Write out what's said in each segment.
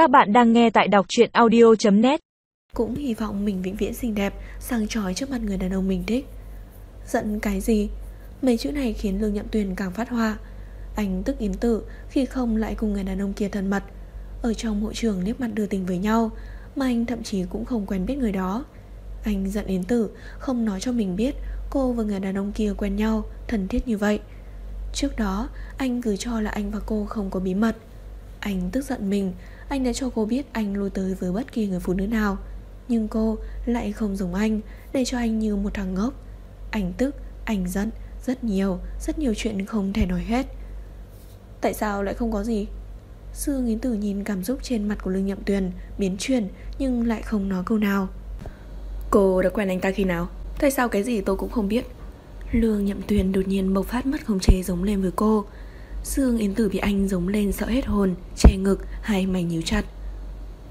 Các bạn đang nghe tại đọc truyện audio.net Cũng hy vọng mình vĩnh viễn xinh đẹp, Sang trói trước mặt người đàn ông mình thích. Giận cái gì? Mấy chữ này khiến Lương Nhậm Tuyền càng phát hoa. Anh tức yến tử Khi không lại cùng người đàn ông kia thân mật. Ở trong hội trường liếc mặt đưa tình với nhau, Mà anh thậm chí cũng không quen biết người đó. Anh giận yến tử, Không nói cho mình biết Cô và người đàn ông kia quen nhau, Thân thiết như vậy. Trước đó, anh cứ cho là anh và cô không có bí mật. Anh tức giận mình. Anh đã cho cô biết anh lui tới với bất kỳ người phụ nữ nào. Nhưng cô lại không dùng anh Để cho anh như một thằng ngốc. Anh tức, anh giận Rất nhiều, rất nhiều chuyện không thể nói hết. Tại sao lại không có gì? Sư Nghiến Tử nhìn cảm xúc trên mặt của Lương Nhậm Tuyền Biến chuyển nhưng lại không nói câu nào. Cô đã quen anh ta khi nào? Tại sao cái gì tôi cũng không biết? Lương Nhậm Tuyền đột nhiên bộc phát mất khống chế giống lên với cô Dương Yến Tử bị anh giống lên sợ hết hồn Che ngực, hai mày nhíu chặt.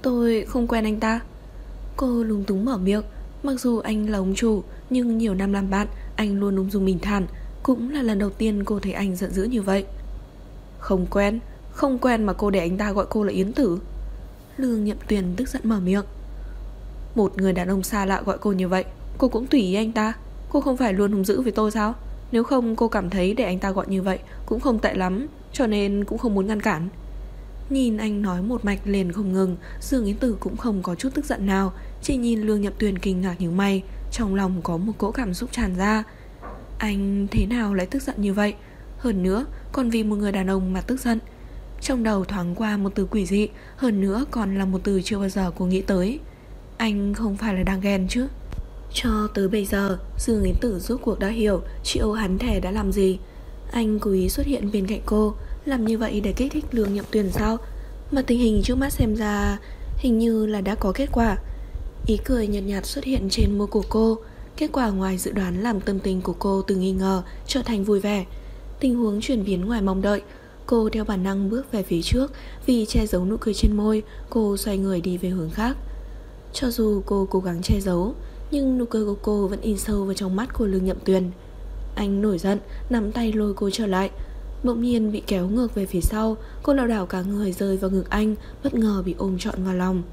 Tôi không quen anh ta. Cô lúng túng mở miệng. Mặc dù anh là ông chủ Nhưng nhiều năm làm bạn Anh luôn ung dung bình thản. Cũng là lần đầu tiên cô thấy anh giận dữ như vậy. Không quen Không quen mà cô để anh ta gọi cô là Yến Tử. Lương Nhậm Tuyền tức giận mở miệng. Một người đàn ông xa lạ gọi cô như vậy Cô cũng tùy ý anh ta. Cô không phải luôn hung dữ với tôi sao? Nếu không cô cảm thấy để anh ta gọi như vậy Cũng không tệ lắm, Cho nên cũng không muốn ngăn cản. Nhìn anh nói một mạch liền không ngừng, Dương Yến Tử cũng không có chút tức giận nào, Chỉ nhìn Lương Nhậm Tuyền kinh ngạc như mày, Trong lòng có một cỗ cảm xúc tràn ra. Anh thế nào lại tức giận như vậy? Hơn nữa, còn vì một người đàn ông mà tức giận. Trong đầu thoáng qua một từ quỷ dị, Hơn nữa còn là một từ chưa bao giờ cô nghĩ tới. Anh không phải là đang ghen chứ? Cho tới bây giờ, Dương Yến Tử rốt cuộc đã hiểu chị Âu hắn thẻ đã làm gì. Anh cố ý xuất hiện bên cạnh cô, làm như vậy để kích thích lương nhậm tuyển sao? Mà tình hình trước mắt xem ra hình như là đã có kết quả. Ý cười nhạt nhạt xuất hiện trên môi của cô. Kết quả ngoài dự đoán làm tâm tình của cô từ nghi ngờ trở thành vui vẻ. Tình huống chuyển biến ngoài mong đợi. Cô theo bản năng bước về phía trước vì che giấu nụ cười trên môi, cô xoay người đi về hướng khác. Cho dù cô cố gắng che giấu, nhưng nụ cười của cô vẫn in sâu vào trong mắt của Lương Nhậm Tuyền. Anh nổi giận Nắm tay lôi cô trở lại. Bỗng nhiên bị kéo ngược về phía sau Cô lảo đảo cả người rơi vào ngực anh Bất ngờ bị ôm trọn vào lòng.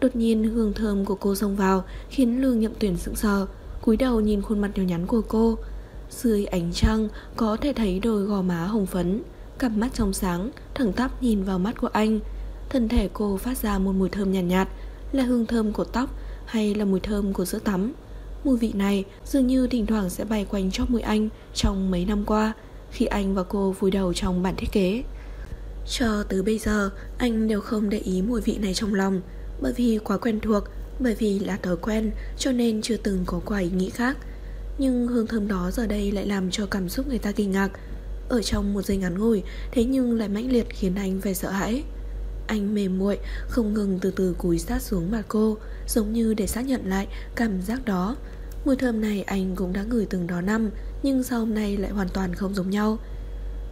Đột nhiên hương thơm của cô xông vào Khiến Lương Nhậm Tuyền sững sờ cúi đầu nhìn khuôn mặt nhỏ nhắn của cô. Dưới ánh trăng Có thể thấy đôi gò má hồng phấn Cặp mắt trong sáng Thẳng tắp nhìn vào mắt của anh. Thân thể cô phát ra một mùi thơm nhàn nhạt, nhạt Là hương thơm của tóc hay là mùi thơm của sữa tắm. Mùi vị này dường như thỉnh thoảng sẽ bay quanh chóp mũi anh trong mấy năm qua khi anh và cô vùi đầu trong bản thiết kế. Cho tới bây giờ, anh đều không để ý mùi vị này trong lòng bởi vì quá quen thuộc, bởi vì là thói quen cho nên chưa từng có quả ý nghĩ khác. Nhưng hương thơm đó giờ đây lại làm cho cảm xúc người ta kinh ngạc. Ở trong một giây ngắn ngủi, thế nhưng lại mãnh liệt khiến anh phải sợ hãi. Anh mềm muội không ngừng từ từ cúi sát xuống mặt cô, Giống như để xác nhận lại cảm giác đó. Mùi thơm này anh cũng đã ngửi từng đó năm, Nhưng sau hôm nay lại hoàn toàn không giống nhau?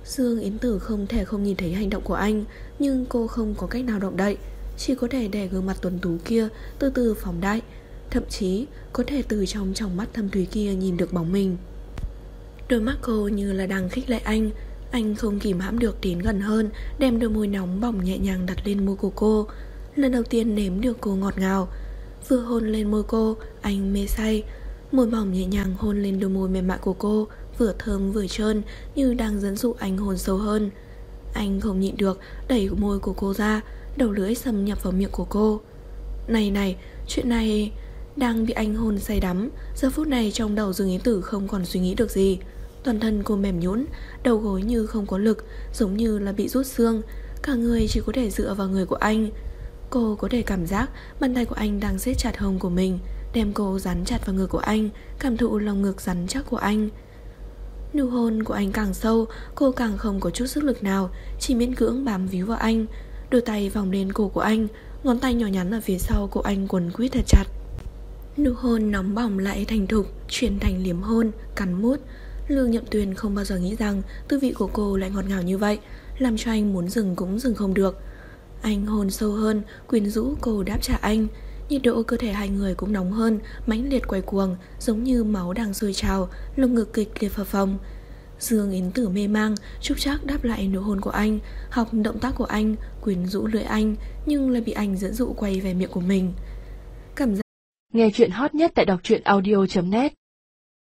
Dương Yến Tử không thể không nhìn thấy hành động của anh, Nhưng cô không có cách nào động đậy. Chỉ có thể để gương mặt tuần tú kia, Từ từ phóng đại. Thậm chí, có thể từ trong trong mắt thâm thúy kia nhìn được bóng mình. Đôi mắt cô như là đang khích lệ anh anh không kìm hãm được tiến gần hơn, Đem đôi môi nóng bỏng nhẹ nhàng đặt lên môi của cô. Lần đầu tiên nếm được cô ngọt ngào. Vừa hôn lên môi cô, Anh mê say. Môi mỏng nhẹ nhàng hôn lên đôi môi mềm mại của cô, Vừa thơm vừa trơn, Như đang dẫn dụ anh hôn sâu hơn. Anh không nhịn được, Đẩy môi của cô ra, Đầu lưỡi xâm nhập vào miệng của cô. Này này, Chuyện này Đang bị anh hôn say đắm. Giờ phút này trong đầu Dương Yến Tử không còn suy nghĩ được gì. Toàn thân cô mềm nhũn, đầu gối như không có lực, giống như là bị rút xương, cả người chỉ có thể dựa vào người của anh. Cô có thể cảm giác bàn tay của anh đang siết chặt hông của mình, đem cô dán chặt vào ngực của anh, cảm thụ lòng ngực rắn chắc của anh. Nụ hôn của anh càng sâu, cô càng không có chút sức lực nào, chỉ miễn cưỡng bám víu vào anh, đôi tay vòng lên cổ của anh, ngón tay nhỏ nhắn ở phía sau của anh quấn quýt thật chặt. Nụ hôn nóng bỏng lại thành thục, chuyển thành liếm hôn, cắn mút, Lương Nhậm Tuyền không bao giờ nghĩ rằng tư vị của cô lại ngọt ngào như vậy, làm cho anh muốn dừng cũng dừng không được. Anh hôn sâu hơn, quyến rũ cô đáp trả anh. Nhiệt độ cơ thể hai người cũng nóng hơn, mãnh liệt quay cuồng, giống như máu đang sôi trào, lồng ngực kịch liệt phập phồng. Dương Yến Tử mê mang, chúc chắc đáp lại nụ hôn của anh, học động tác của anh, quyến rũ lưỡi anh, nhưng lại bị anh dẫn dụ quay về miệng của mình. Cảm giác Nghe chuyện hot nhất tại đọc truyện audio.net